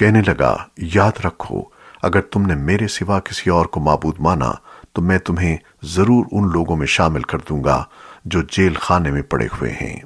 کہنے لگا، یاد رکھو، اگر تم نے میرے سوا کسی اور کو معبود مانا، تو میں تمہیں ضرور ان لوگوں میں شامل کر دوں گا جو جیل خانے میں پڑے ہوئے ہیں.